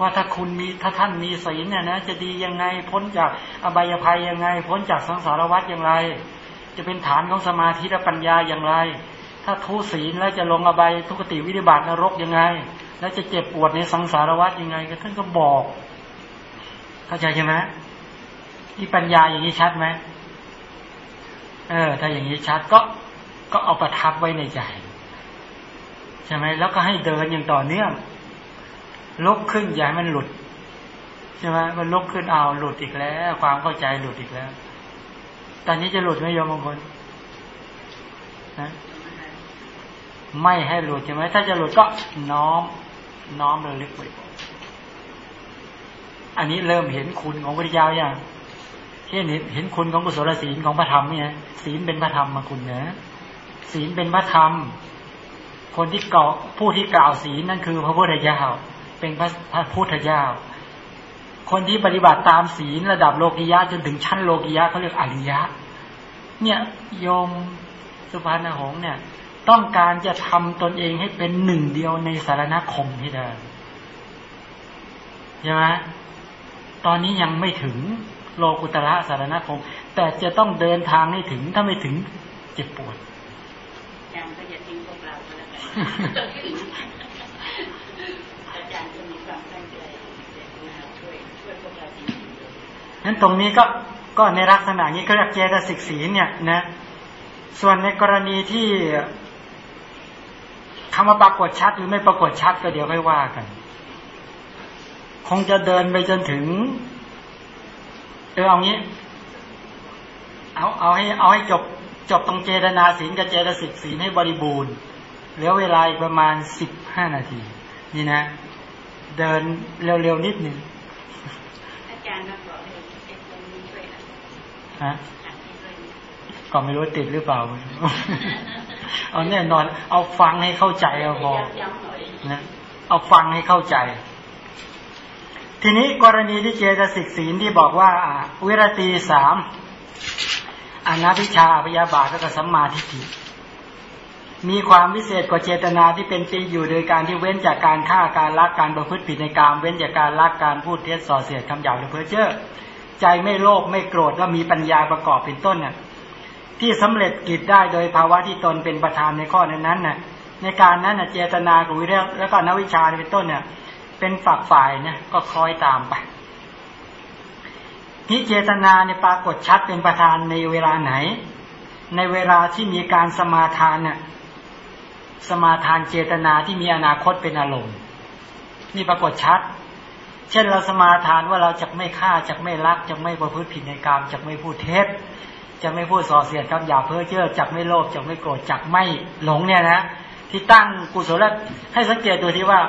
ว่าถ้าคุณมีถ้าท่านมีศีลเนี่ยนะจะดียังไงพ้นจากอบายภัยยังไง พ้นจากสังสารวัฏอย่างไร จะเป็นฐานของสมาธิและปัญญาอย่างไร ถ้าทุศีลแล้วจะลงอบายทุกติวิริบาตนรกยังไง แล้วจะเจ็บปวดในสังสารวัฏยังไงก็ท่านก็บอก เข้าใจใช่ไหมนี่ปัญญาอย่างนี้ชัดไหมเออ ถ้าอย่างนี้ชัดก็ก็เอาประทับไว้ในใจใช่ไหมแล้วก็ให้เดินอย่างต่อเนื่องลุกขึ้นอย่าให้มันหลุดใช่ไหมมันลุกขึ้นเอาหลุดอีกแล้ว ความเข้าใจหลุดอีกแล้ว ตอนนี้จะหลุดไหมโยมบางคนนะไม่ให้หลุดใช่ไหมถ้าจะหลุดก็น้อม น้อมระลึกไว้ อันนี้เริ่มเห็นคุณของพระเจ้าอย่างเห็นเห็นคุณของกุศลศีลของพระธรรมเนี่ยศีลเป็นพระธรรมมาคุณนะศีลเป็นพระธรรม คนที่เกาะผู้ที่กล่าวศีลนั่นคือพระพุทธเจ้าเป็นพระพระพุทธเจ้าคนที่ปฏิบัติตามศีลระดับโลกิยะจนถึงชั้นโลกิยะเขาเรียกอริยะ เนี่ยโยมสุภาณหงเนี่ย ต้องการจะทำตนเองให้เป็นหนึ่งเดียวในสารณคมให้ได้ใช่ไหม ตอนนี้ยังไม่ถึงโลกุตระสารณคม แต่จะต้องเดินทางให้ถึงถ้าไม่ถึงเจ็บปวดยังก็อย่าทิ้งพวกเราก็แล้วกันนั้นตรงนี้ก็ก็ในลักษณะนี้ก็เรียกเจตสิกสีเนี่ยนะ ส่วนในกรณีที่คำว่าปรากฏชัดหรือไม่ปรากฏชัดก็เดี๋ยวค่อยว่ากัน คงจะเดินไปจนถึงเออเอางี้ เอาเอาให้ เอาให้จบจบตรงเจตนาศีลกับเจตสิกศีลให้บริบูรณ์เหลือเวลาอีกประมาณสิบห้านาที นี่นะ เดินเร็วๆนิดหนึ่งอาจารย์ฮะก็ไม่รู้ติดหรือเปล่า เอาแน่นอน เอาฟังให้เข้าใจเอาพอนะเอาฟังให้เข้าใจ ทีนี้กรณีที่เจตสิกศีลที่บอกว่าวิรตีสามอนาพิชาพยาบาทและสัมมาทิฏฐิมีความพิเศษกว่าเจตนาที่เป็นจริงอยู่โดยการที่เว้นจากการฆ่าการลักการประพฤติผิดในกามเว้นจากการลักการพูดเท็จส่อเสียดคำหยาบหรือเพ้อเจ้อใจไม่โลภไม่โกรธแล้วมีปัญญาประกอบเป็นต้นนี่ยที่สำเร็จกิจได้โดยภาวะที่ตนเป็นประธานในข้อนั้นนั้นน่ะในการนั้นน่ะเจตนาของวิเรื่องแล้วก็นวิชาเป็นต้นเนี่ย เป็นฝักฝ่ายเนี่ยก็คล้อยตามไปนี่เจตนาเนี่ยปรากฏชัดเป็นประธานในเวลาไหน ในเวลาที่มีการสมาทานเนี่ยสมาทานเจตนาที่มีอนาคตเป็นอารมณ์ นี่ปรากฏชัด เช่นเราสมาทานว่าเราจะไม่ฆ่าจะไม่ลักจะไม่ประพฤติผิดในกรรมจะไม่พูดเท็จจะไม่พูดส่อเสียดครับอย่าเพ้อเจ้อจักไม่โลภจักไม่โกรธจักไม่หลงเนี่ยนะที่ตั้งกุศลให้สังเกตดูที่ว่า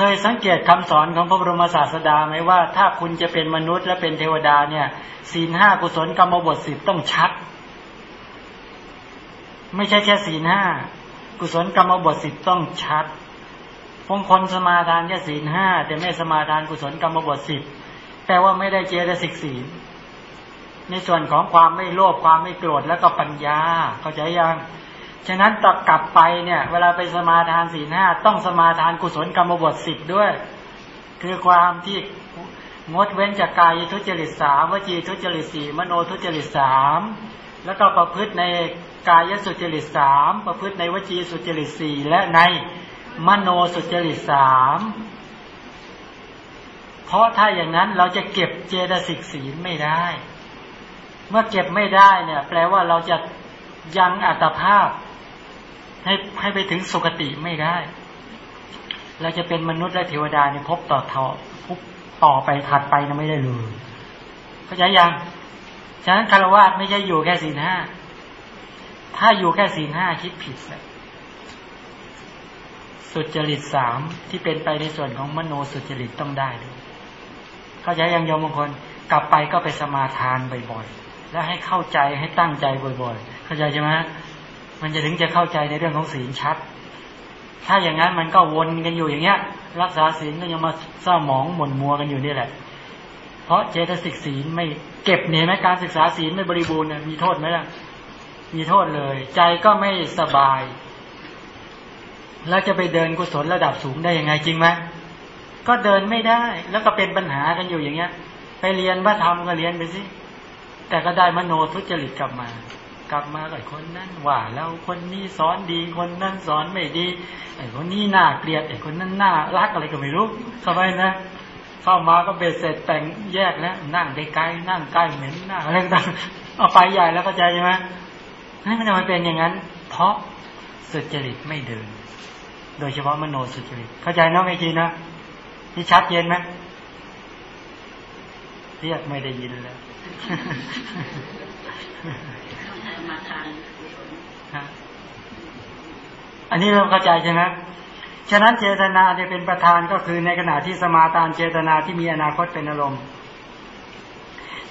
เคยสังเกตคำสอนของพระบรมศาสดาไหมว่า ถ้าคุณจะเป็นมนุษย์และเป็นเทวดาเนี่ยศีลห้ากุศลกรรมบทสิบต้องชัด ไม่ใช่แค่ศีลห้ากุศลกรรมบทสิบต้องชัดบางคนสมาทานแค่ศีลห้าแต่ไม่สมาทานกุศลกรรมบทสิบแปลว่าไม่ได้เจตสิกศีลในส่วนของความไม่โลภความไม่โกรธแล้วก็ปัญญาเข้าใจยัง ฉะนั้นต่อกลับไปเนี่ย เวลาไปสมาทานศีลห้าต้องสมาทานกุศลกรรมบทสิบด้วย คือความที่งดเว้นจากกายทุจริตสามวจีทุจริตสี่มโนทุจริตสามแล้วก็ประพฤติในกายสุจริตสามประพฤติในวจีสุจริตสี่และในมโนสุจริตสามเพราะถ้าอย่างนั้นเราจะเก็บเจตสิกศีลไม่ได้ เมื่อเก็บไม่ได้เนี่ย แปลว่าเราจะยังอัตภาพ ให้ให้ไปถึงสุคติไม่ได้ เราจะเป็นมนุษย์และเทวดาในพบต่อทอพบต่อไปถัดไปนะไม่ได้เลยเข้าใจยังฉะนั้นคารวะไม่ใช่อยู่แค่ศีลห้าถ้าอยู่แค่ศีลห้าคิดผิดแล้วสุจริตสามที่เป็นไปในส่วนของมโนสุจริตต้องได้ด้วยเข้าใจยังโยมบางคนกลับไปก็ไปสมาทานบ่อยๆ แล้วให้เข้าใจให้ตั้งใจบ่อยๆ เข้าใจใช่ไหม มันจะถึงจะเข้าใจในเรื่องของศีลชัด ถ้าอย่างนั้นมันก็วนกันอยู่อย่างเงี้ย รักษาศีลก็ยังมาเศร้าหมองหม่นมัวกันอยู่นี่แหละ เพราะเจตสิกศีลไม่เก็บเนี่ยไหมการศึกษาศีลไม่บริบูรณ์มีโทษไหมล่ะ มีโทษเลย ใจก็ไม่สบาย แล้วจะไปเดินกุศลระดับสูงได้ยังไงจริงไหมก็เดินไม่ได้แล้วก็เป็นปัญหากันอยู่อย่างเงี้ย ไปเรียนว่าทำก็เรียนไปสิแต่ก็ได้มโนทุจริตกลับมา กลับมากับคนนั้นว่าแล้วคนนี้สอนดีคนนั้นสอนไม่ดีไอ้คนนี้น่าเกลียดไอ้คนนั้นน่ารักอะไรก็ไม่รู้เข้าไปนะเข้ามาก็เบ็ดเสร็จแต่งแยกแล้วนั่งไกลๆนั่งใกล้เหม็นหน้าอะไรต่างเอาไปใหญ่แล้วเข้าใจใช่ไหมนี่มันมันเป็นอย่างนั้น เพราะสุจริตไม่เดิน โดยเฉพาะมโนสุจริตเข้าใจเนาะไม่จริงนะนี่ชัดเย็นไหมเรียกไม่ได้ยินแล้ว อันนี้เราเข้าใจใช่ไหมฉะนั้นเจตนาจะเป็นประธานก็คือในขณะที่สมาทานเจตนาที่มีอนาคตเป็นอารมณ์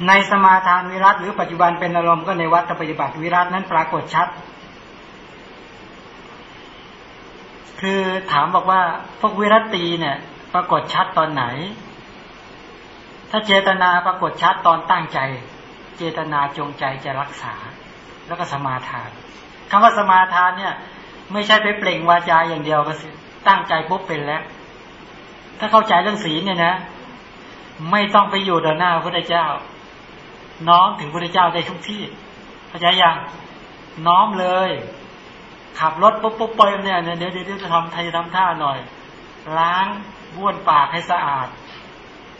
ในสมาทานวิรัตหรือปัจจุบันเป็นอารมณ์ก็ในวัดปฏิบัติวิรัตนั้นปรากฏชัด คือถามบอกว่าพวกวิรัตีเนี่ย ปรากฏชัดตอนไหน ถ้าเจตนาปรากฏชัดตอนตั้งใจ เจตนาจงใจจะรักษา แล้วก็สมาทานคำว่าสมาทานเนี่ย ไม่ใช่ไปเปล่งวาจาอย่างเดียวก็สิตั้งใจปุ๊บเป็นแล้ว ถ้าเข้าใจเรื่องศีลเนี่ยนะ ไม่ต้องไปอยู่ต่อหน้าพระพุทธเจ้า น้อมถึงพระพุทธเจ้าได้ทุกที่เข้าใจยังน้อมเลย ขับรถปุ๊บปุ๊บไปเนี่ยเดี๋ยวเดี๋ยวจะทำไทยทำท่าหน่อย ล้างบ้วนปากให้สะอาด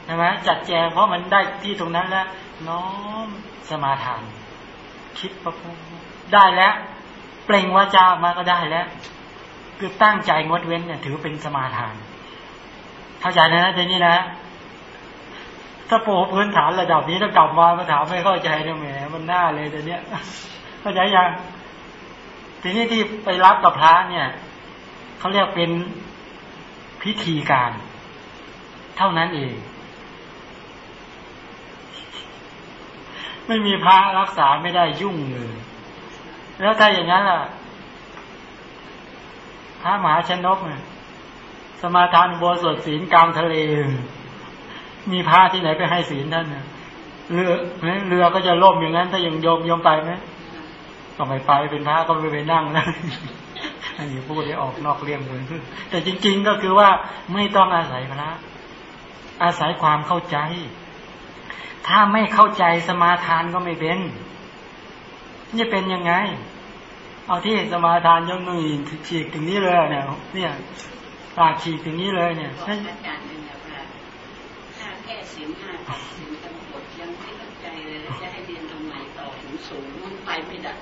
ใช่ไหมจัดแจงเพราะมันได้ที่ตรงนั้นแล้ว น้อมสมาทาน คิดประพได้แล้ว เปล่งวาจามาก็ได้แล้ว คือตั้งใจงดเว้นเนี่ยถือเป็นสมาทาน เข้าใจนะนะทีนี้นะ ถ้าโปพื้นฐานระดับนี้ถ้ากลับมามาถามไม่เข้าใจเนี่ยแหมมันหน้าเลยแต่เนี้ยเข้าใจยังทีนี้ที่ไปรับกับพระเนี่ยเขาเรียกเป็นพิธีการ เท่านั้นเอง ไม่มีพระรักษาไม่ได้ยุ่งเลยแล้วถ้าอย่างนั้นล่ะพระมหาชนกเนี่ยสมาทานโบสถศีลกลางทะเล มีพระที่ไหนไปให้ศีลท่านเนี่ยเรือเรือก็จะล่มอย่างนั้น ถ้ายังโยมโยมไปไหมก็ไม่ไปเป็นพระก็ไม่ไปนั่งนะอันนี้พูดได้ออกนอกเรื่องเลยแต่จริง ๆ ก็คือว่าไม่ต้องอาศัยพระอาศัยความเข้าใจ ถ้าไม่เข้าใจสมาทานก็ไม่เป็นนี่เป็นยังไง เอาที่สมาทานยกมือฉีกถึงนี้เลยเนี่ยเนี่ยปากฉีกถึงนี้เลยเนี่ยอาจารย์เนี่ยว่าถ้าแค่สิงห้าสิงตรวจยังไม่เข้าใจเลยจะให้เรียนตรงไหนต่อถึงสูงมันไปไม่ได้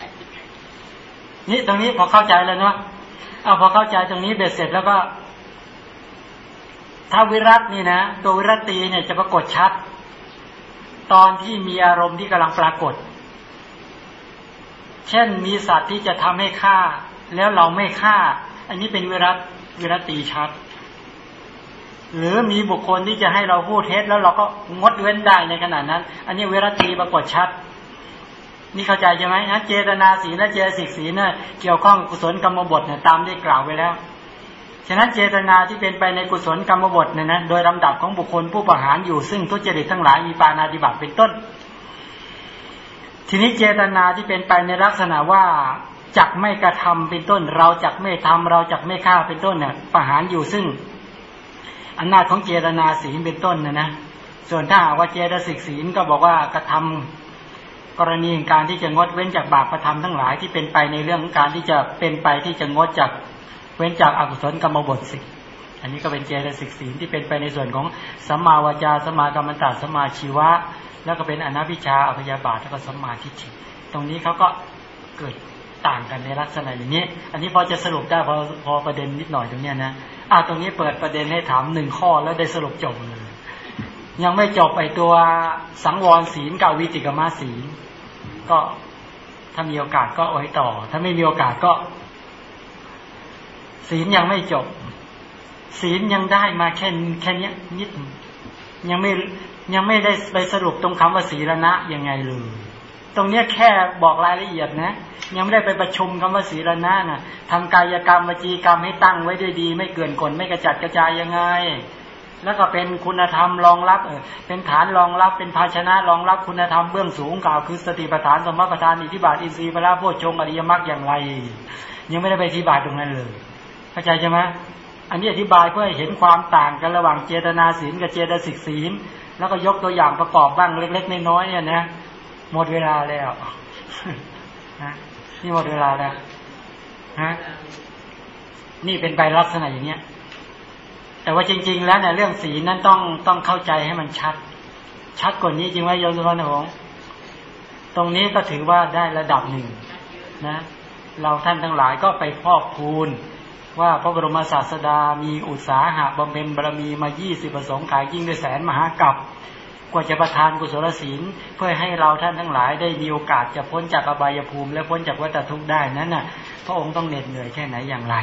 นี่ตรงนี้พอเข้าใจแล้วเนาะเอาพอเข้าใจตรงนี้เบ็ดเสร็จแล้วก็ ถ้าวิรัตนี่นะตัววิรัตีเนี่ยจะปรากฏชัด ตอนที่มีอารมณ์ที่กำลังปรากฏ เช่นมีสัตว์ที่จะทำให้ฆ่า แล้วเราไม่ฆ่า อันนี้เป็นเวรัตเวรตีชัด หรือมีบุคคลที่จะให้เราพูดเท็จแล้วเราก็งดเว้นได้ในขณะนั้น อันนี้เวรตีปรากฏชัดนี่เข้าใจใช่ไหมนะเจตนาสีและเจตสิกสีเนี่ยเกี่ยวข้องกุศลกรรมบทเนี่ยตามได้กล่าวไว้แล้ว ฉะนั้นเจตนาที่เป็นไปในกุศลกรรมบทเนี่ยนะโดยลำดับของบุคคลผู้ประหารอยู่ซึ่งทุจริตทั้งหลายมีปานาติบัตเป็นต้น ทีนี้เจตนาที่เป็นไปในลักษณะว่าจักไม่กระทำเป็นต้น เราจักไม่ทำเราจักไม่ฆ่าเป็นต้นเนี่ยประหารอยู่ซึ่งอำนาจของเจตนาศีลเป็นต้นนะนะส่วนถ้าว่าเจตสิกศีลก็บอกว่ากระทำกรณีการที่จะงดเว้นจากบาปประทำทั้งหลายที่เป็นไปในเรื่องการที่จะเป็นไปที่จะงดจาก เว้นจากอกุศลกรรมบทสิอันนี้ก็เป็นเจตสิกศีลที่เป็นไปในส่วนของสัมมาวจาสัมมากรรมตาสัมมาชีวะ แล้วก็เป็นอนัพิชาอภยาบาทแล้วก็สมาธิิตรงนี้เขาก็เกิดต่างกันในลักษณะอย่างนี้ อันนี้พอจะสรุปได้พอพอประเด็นนิดหน่อยตรงนี้นะอ่าตรงนี้เปิดประเด็นให้ถามหนึ่งข้อแล้วได้สรุปจบเลยยังไม่จบไอตัวสังวรศีลกับวิติกมาศีลก็ถ้ามีโอกาสก็โอยต่อ ถ้าไม่มีโอกาสก็ ศีลยังไม่จบ ศีลยังได้มาแค่แค่นี้นิดยังไม่ยังไม่ได้ไปสรุปตรงคำว่าศีรณะยังไงเลยตรงเนี้ยแค่บอกรายละเอียดนะ ยังไม่ได้ไปประชุมคำว่าศีรณะนะทำกายกรรมวจีกรรมให้ตั้งไว้ด้วยดี ไม่เกินกลไม่กระจัดกระจายยังไง แล้วก็เป็นคุณธรรมรองรับเออเป็นฐานรองรับเป็นภาชนะรองรับคุณธรรมเบื้องสูงกล่าวคือสติปัฏฐานสมปัฏฐานอิทธิบาทอินทรีย์พระโพชงอริยมรรคอย่างไร ยังไม่ได้ไปอธิบายตรงนั้นเลย เข้าใจใช่ไหมอันนี้อธิบายเพื่อเห็นความต่างกันระหว่างเจตนาศีลกับเจตสิกศีล แล้วก็ยกตัวอย่างประกอบบ้างเล็ก ๆ น้อยๆเนี่ยนะหมดเวลาแล้วนะนี่หมดเวลาแล้วฮะนี่เป็นไปลักษณะอย่างเนี้ย แต่ว่าจริง ๆ แล้วเนี่ยเรื่องสีนั้นต้องต้องเข้าใจให้มันชัด ชัดกว่านี้จริงไหมโยมสุภาพงตรงนี้ก็ถือว่าได้ระดับหนึ่งนะ เราท่านทั้งหลายก็ไปพอกพูน ว่าพระบรมศาสดามีอุตสาหะบำเพ็ญบารมีมายี่สิบประสงค์กายยิ่งด้วยแสนมหากับกว่าจะประทานกุศลศีลเพื่อให้เราท่านทั้งหลายได้มีโอกาสจะพ้นจากอบายภูมิ และพ้นจากวัฏทุกข์ได้นั้นน่ะ พระองค์ต้องเหน็ดเหนื่อยแค่ไหนอย่างไร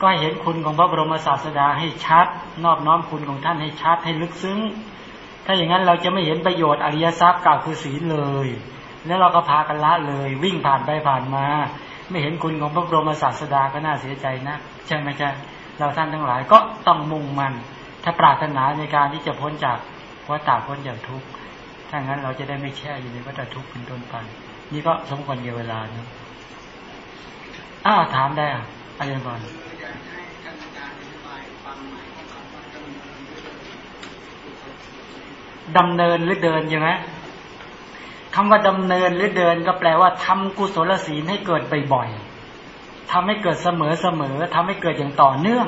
ก็เห็นคุณของพระบรมศาสดาให้ชัด นอบน้อมคุณของท่านให้ชัดให้ลึกซึ้ง ถ้าอย่างนั้นเราจะไม่เห็นประโยชน์อริยทรัพย์กล่าวคือศีลเลย แล้วเราก็พากันละเลย วิ่งผ่านไปผ่านมา ไม่เห็นคุณของพระบรมศาสดาก็น่าเสียใจนะใช่ไหมจ๊ะเราท่านทั้งหลายก็ต้องมุ่งมัน ถ้าปรารถนาในการที่จะพ้นจากวัฏฏะพ้นจากทุกข์ถ้างั้นเราจะได้ไม่แช่อยู่ในวัฏทุกข์เป็นต้นไปนี่ก็สมควรเวลาเนาะอ้าวถามได้อะอาจารย์บอลดำเนินหรือเดินใช่ไหม คำว่าดำเนินหรือเดินก็แปลว่าทำกุศลศีลให้เกิดบ่อยๆทำให้เกิดเสมอเสมอทำให้เกิดอย่างต่อเนื่อง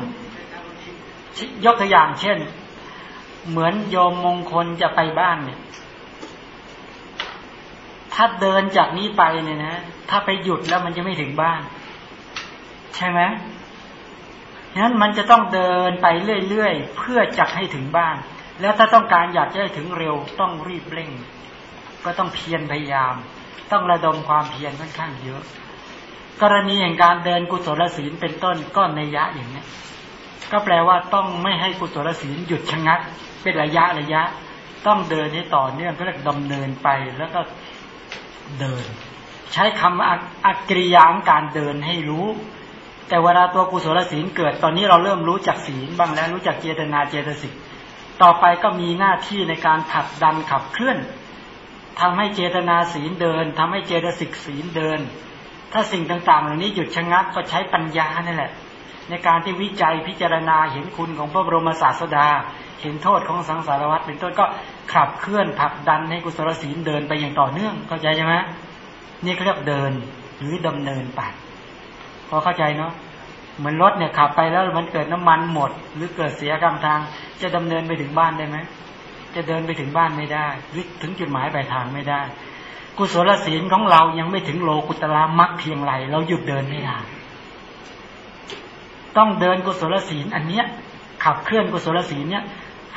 ยกตัวอย่างเช่น เหมือนโยมมงคลจะไปบ้านเนี่ย ถ้าเดินจากนี้ไปเนี่ยนะ ถ้าไปหยุดแล้วมันจะไม่ถึงบ้าน ใช่ไหมฉะนั้นมันจะต้องเดินไปเรื่อยๆเพื่อจักให้ถึงบ้าน แล้วถ้าต้องการอยากจะให้ถึงเร็วต้องรีบเร่ง ก็ต้องเพียรพยายาม ต้องระดมความเพียรค่อนข้างเยอะ กรณีอย่างการเดินกุศลศีลเป็นต้นก็ในยะอย่างนี้ก็แปลว่าต้องไม่ให้กุศลศีลหยุดชะงัก เป็นระยะระยะ ต้องเดินให้ต่อเนื่องเพื่อดำเนินไปแล้วก็เดิน ใช้คำอักริยางการเดินให้รู้แต่เวลาตัวกุศลศีลเกิดตอนนี้เราเริ่มรู้จักศีลบ้างแล้วรู้จักเจตนาเจตสิกต่อไปก็มีหน้าที่ในการผัดดันขับเคลื่อน ทำให้เจตนาศีลเดินทำให้เจตสิกศีลเดิน ถ้าสิ่งต่างๆ เหล่านี้หยุดชะงักก็ใช้ปัญญานั่แหละ ในการที่วิจัยพิจารณาเห็นคุณของพระบรมศาสดา เห็นโทษของสังสารวัฏเป็นต้นก็ขับเคลื่อนผลักดันให้กุศลศีลเดินไปอย่างต่อเนื่องเข้าใจใช่ไหมนี่เรียกเดินหรือดำเนินไปพอเข้าใจเนาะเหมือนรถเนี่ยขับไปแล้วมันเกิดน้ำมันหมด หรือเกิดเสียกรรมทาง จะดำเนินไปถึงบ้านได้ไหม จะเดินไปถึงบ้านไม่ได้หรือถึงจุดหมายปลายทางไม่ได้ กุศลศีลของเรายังไม่ถึงโลกุตละมักเพียงไรเราหยุดเดินไม่ได้ต้องเดินกุศลศีลอันเนี้ยขับเคลื่อนกุศลศีลเนี้ย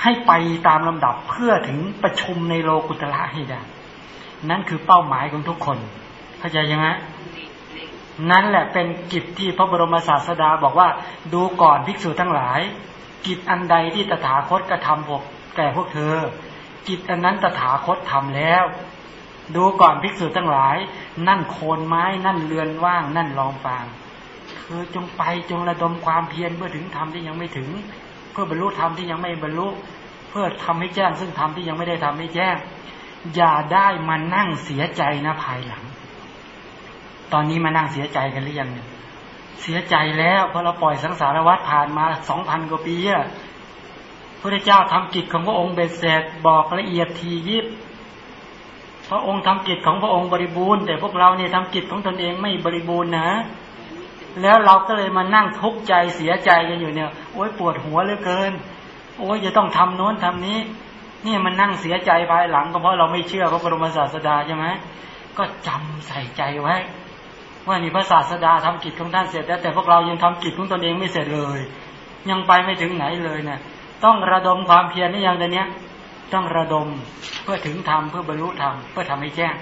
ให้ไปตามลำดับเพื่อถึงประชุมในโลกุตละให้ได้นั่นคือเป้าหมายของทุกคน เข้าใจยังไงนั่นแหละเป็นกิจที่พระบรมศาสดาบอกว่าดูก่อนภิกษุทั้งหลาย กิจอันใดที่ตถาคตกระทำพวก แก่พวกเธอ กิจอันนั้นตถาคตทำแล้ว ดูก่อนภิกษุทั้งหลาย นั่นโคนไม้นั่นเรือนว่าง นั่นรองฟางคือจงไปจงระดมความเพียรเพื่อถึงธรรมที่ยังไม่ถึง เพื่อบรรลุธรรมที่ยังไม่บรรลุ เพื่อทำให้แจ้ง ซึ่งธรรมที่ยังไม่ได้ทำให้แจ้ง อย่าได้มานั่งเสียใจนะภายหลัง ตอนนี้มานั่งเสียใจกันหรือยังเนี่ยเสียใจแล้วเพราะเราปล่อยสังสารวัฏผ่านมาสองพันกว่าปีอะ พระเจ้าทำกิจของพระองค์เบ็ดเสร็จบอกละเอียดทียิบพระองค์ทำกิจของพระองค์บริบูรณ์แต่พวกเราเนี่ยทำกิจของตนเองไม่บริบูรณ์นะ แล้วเราก็เลยมานั่งทุกข์ใจเสียใจกันอยู่เนี่ยโอ้ยปวดหัวเหลือเกิน โอ้ยจะต้องทำโน้นทำนี้ นี่มันนั่งเสียใจภายหลังก็เพราะเราไม่เชื่อพระบรมศาสดาใช่ไหมก็จำใส่ใจไว้ ว่านี่พระศาสดาทำกิจของท่านเสร็จแล้วแต่พวกเรายังทำกิจของตนเองไม่เสร็จเลย ยังไปไม่ถึงไหนเลยเนะี่ย ต้องระดมความเพียรนี่อย่างเดียวนี้ต้องระดมเพื่อถึงธรรมเพื่อบรรลุธรรมเพื่อทำให้แจ้ง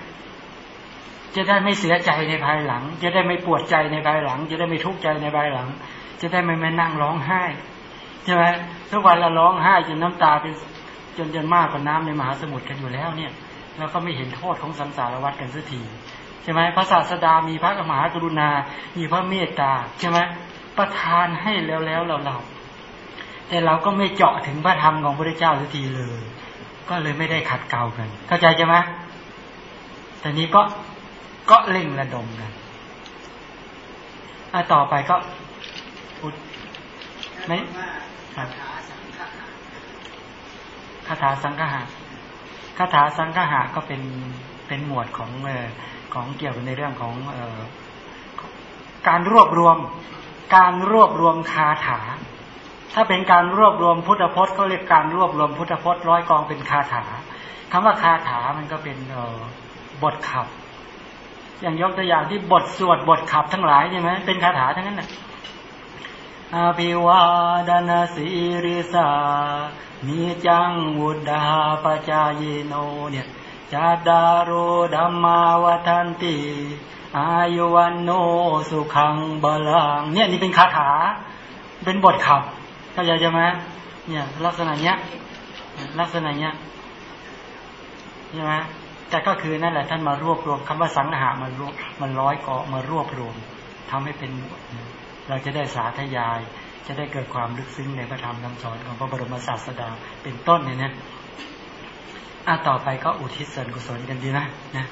จะได้ไม่เสียใจในภายหลัง จะได้ไม่ปวดใจในภายหลัง จะได้ไม่ทุกข์ใจในภายหลัง จะได้ไม่มานั่งร้องไห้ใช่ไหมทุกวันเราร้องไห้จนน้ำตาเป็นจนจนมากกว่าน้ำในมหาสมุทรกันอยู่แล้วเนี่ยเราก็ไม่เห็นโทษของสังสารวัฏกันสักทีใช่ไหมพระศาสดามีพระมหากรุณา มีพระเมตตาใช่ไหมประทานให้แล้วแล้วเราเรา แต่เราก็ไม่เจาะถึงพระธรรมของพระเจ้าสักทีเลย ก็เลยไม่ได้ขัดเกลากัน เข้าใจใช่ไหมแต่นี้ก็ก็เล่งระดมกันอะต่อไปก็อุดไม่ครับคาถาสังฆะคาถาสังฆะก็เป็นเป็นหมวดของเออของเกี่ยวกับในเรื่องของเออการรวบรวม การรวบรวมคาถา ถ้าเป็นการรวบรวมพุทธพจน์ก็เรียกการรวบรวมพุทธพจน์ร้อยกองเป็นคาถาคำว่าคาถามันก็เป็นเอบทขับ อย่างยกตัวอย่างที่บทสวดบทขับทั้งหลายใช่ไหมเป็นคาถาทั้งนั้นนะอภิวาดนาสีริสามีจังวุดาปจายโนเนี่ยจาดารุดัมมาวทันติอายุวันโนสุขังบาลังเนี่ยนี่เป็นคาถา เป็นบทขับ เข้าใจไหมเนี่ย ลักษณะเนี้ย ลักษณะเนี้ยใช่ไหมแต่ก็คือนั่นแหละท่านมารวบรวมคำว่าสังหามันรวบมันร้อยเกาะมารวบรวมทำให้เป็นเราจะได้สาธยาย จะได้เกิดความลึกซึ้งในพระธรรมคำสอนของพระบรมศาสดาเป็นต้นเนี่ยนะอะต่อไปก็อุทิศส่วนกุศลกันดีนะนะ